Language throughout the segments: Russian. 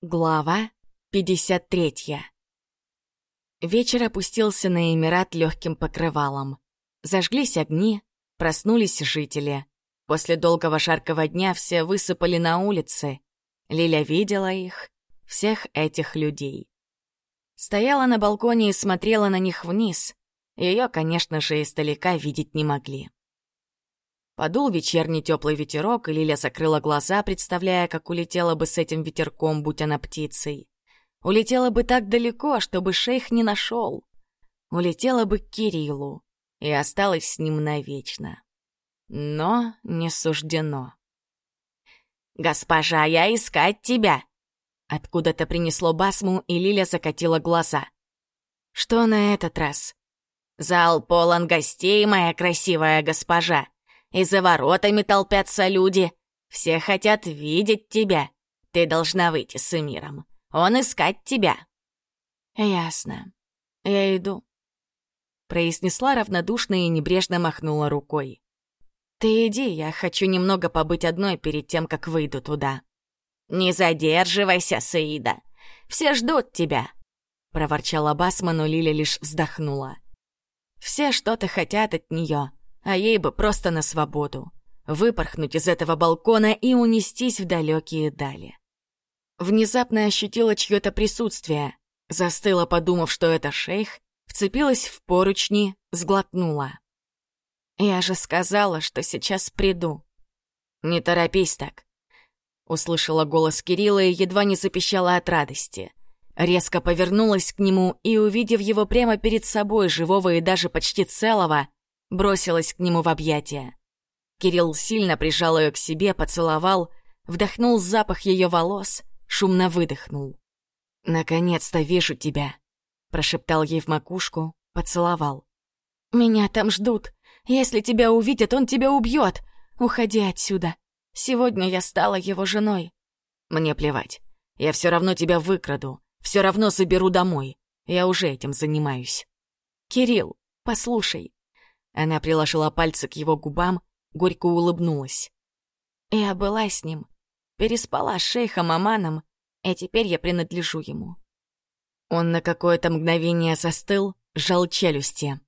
Глава 53 Вечер опустился на Эмират легким покрывалом. Зажглись огни, проснулись жители. После долгого жаркого дня все высыпали на улицы. Лиля видела их, всех этих людей. Стояла на балконе и смотрела на них вниз. Ее, конечно же, издалека видеть не могли. Подул вечерний теплый ветерок, и Лиля закрыла глаза, представляя, как улетела бы с этим ветерком, будь она птицей. Улетела бы так далеко, чтобы шейх не нашел. Улетела бы к Кириллу и осталась с ним навечно. Но не суждено. «Госпожа, я искать тебя!» Откуда-то принесло басму, и Лиля закатила глаза. «Что на этот раз?» «Зал полон гостей, моя красивая госпожа!» И за воротами толпятся люди. Все хотят видеть тебя. Ты должна выйти с Эмиром. Он искать тебя». «Ясно. Я иду», — произнесла равнодушно и небрежно махнула рукой. «Ты иди, я хочу немного побыть одной перед тем, как выйду туда». «Не задерживайся, Саида. Все ждут тебя», — проворчала Басма, но Лиля лишь вздохнула. «Все что-то хотят от нее, а ей бы просто на свободу. Выпорхнуть из этого балкона и унестись в далекие дали. Внезапно ощутила чье-то присутствие, застыла, подумав, что это шейх, вцепилась в поручни, сглотнула. «Я же сказала, что сейчас приду». «Не торопись так», — услышала голос Кирилла и едва не запищала от радости. Резко повернулась к нему и, увидев его прямо перед собой, живого и даже почти целого, бросилась к нему в объятия. Кирилл сильно прижал ее к себе, поцеловал, вдохнул запах ее волос, шумно выдохнул. «Наконец-то вижу тебя», — прошептал ей в макушку, поцеловал. «Меня там ждут. Если тебя увидят, он тебя убьет. Уходи отсюда. Сегодня я стала его женой». «Мне плевать. Я все равно тебя выкраду. Все равно заберу домой. Я уже этим занимаюсь». «Кирилл, послушай, она приложила пальцы к его губам, горько улыбнулась. «Я была с ним, переспала с шейхом Аманом, и теперь я принадлежу ему». Он на какое-то мгновение застыл, сжал челюсти.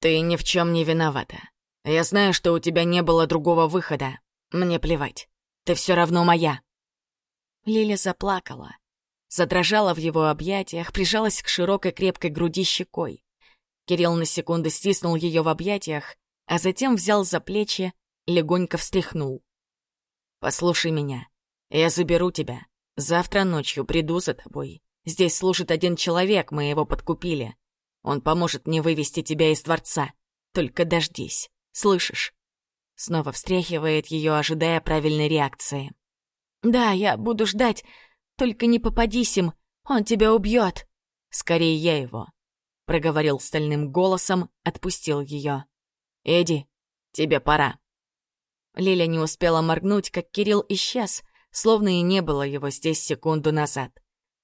«Ты ни в чем не виновата. Я знаю, что у тебя не было другого выхода. Мне плевать. Ты все равно моя». Лиля заплакала, задрожала в его объятиях, прижалась к широкой крепкой груди щекой. Кирилл на секунду стиснул ее в объятиях, а затем взял за плечи, легонько встряхнул. «Послушай меня. Я заберу тебя. Завтра ночью приду за тобой. Здесь служит один человек, мы его подкупили. Он поможет мне вывести тебя из дворца. Только дождись. Слышишь?» Снова встряхивает ее, ожидая правильной реакции. «Да, я буду ждать. Только не попадись им. Он тебя убьет. Скорее я его проговорил стальным голосом, отпустил ее. «Эдди, тебе пора». Лиля не успела моргнуть, как Кирилл исчез, словно и не было его здесь секунду назад.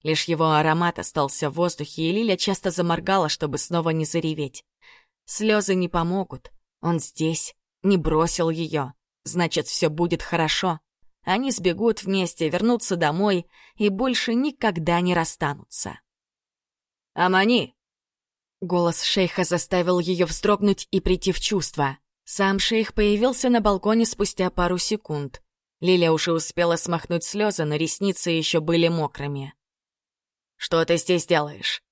Лишь его аромат остался в воздухе, и Лиля часто заморгала, чтобы снова не зареветь. Слезы не помогут. Он здесь, не бросил ее. Значит, все будет хорошо. Они сбегут вместе, вернутся домой и больше никогда не расстанутся. «Амани!» Голос шейха заставил ее вздрогнуть и прийти в чувство. Сам шейх появился на балконе спустя пару секунд. Лиля уже успела смахнуть слезы, но ресницы еще были мокрыми. «Что ты здесь делаешь?»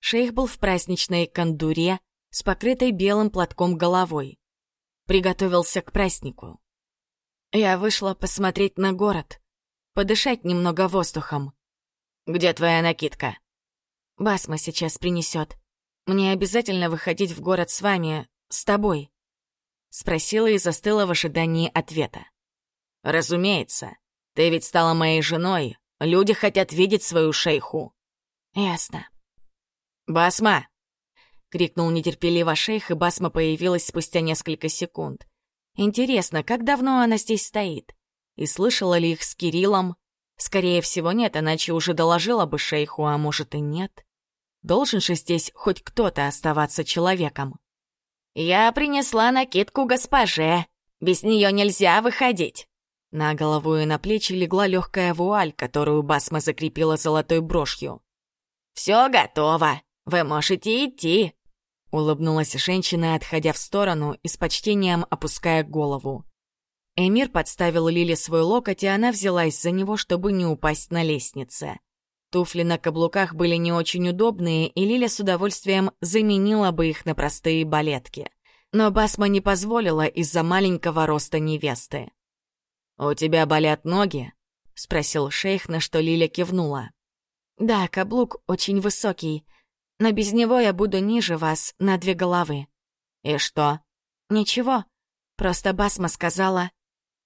Шейх был в праздничной кондуре с покрытой белым платком головой. Приготовился к празднику. Я вышла посмотреть на город, подышать немного воздухом. «Где твоя накидка?» Басма сейчас принесет. Мне обязательно выходить в город с вами, с тобой?» Спросила и застыла в ожидании ответа. «Разумеется. Ты ведь стала моей женой. Люди хотят видеть свою шейху». «Ясно». «Басма!» — крикнул нетерпеливо шейх, и Басма появилась спустя несколько секунд. «Интересно, как давно она здесь стоит? И слышала ли их с Кириллом? Скорее всего, нет, иначе уже доложила бы шейху, а может и нет». Должен же здесь хоть кто-то оставаться человеком. «Я принесла накидку госпоже. Без нее нельзя выходить», На голову и на плечи легла легкая вуаль, которую Басма закрепила золотой брошью. «Все готово! Вы можете идти!» Улыбнулась женщина, отходя в сторону и с почтением опуская голову. Эмир подставил Лиле свой локоть, и она взялась за него, чтобы не упасть на лестнице. Туфли на каблуках были не очень удобные, и Лиля с удовольствием заменила бы их на простые балетки. Но Басма не позволила из-за маленького роста невесты. «У тебя болят ноги?» — спросил шейх, на что Лиля кивнула. «Да, каблук очень высокий, но без него я буду ниже вас на две головы». «И что?» «Ничего, просто Басма сказала...»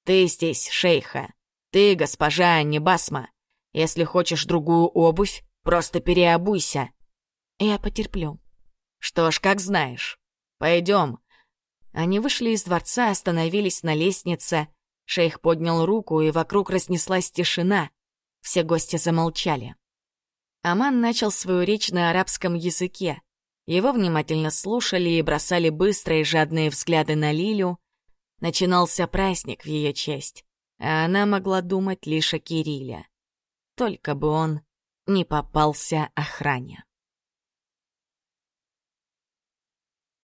«Ты здесь, шейха. Ты госпожа, а не Басма. Если хочешь другую обувь, просто переобуйся. Я потерплю. Что ж, как знаешь. Пойдем. Они вышли из дворца, остановились на лестнице. Шейх поднял руку, и вокруг разнеслась тишина. Все гости замолчали. Аман начал свою речь на арабском языке. Его внимательно слушали и бросали быстрые жадные взгляды на Лилю. Начинался праздник в ее честь, а она могла думать лишь о Кирилле. Только бы он не попался охране.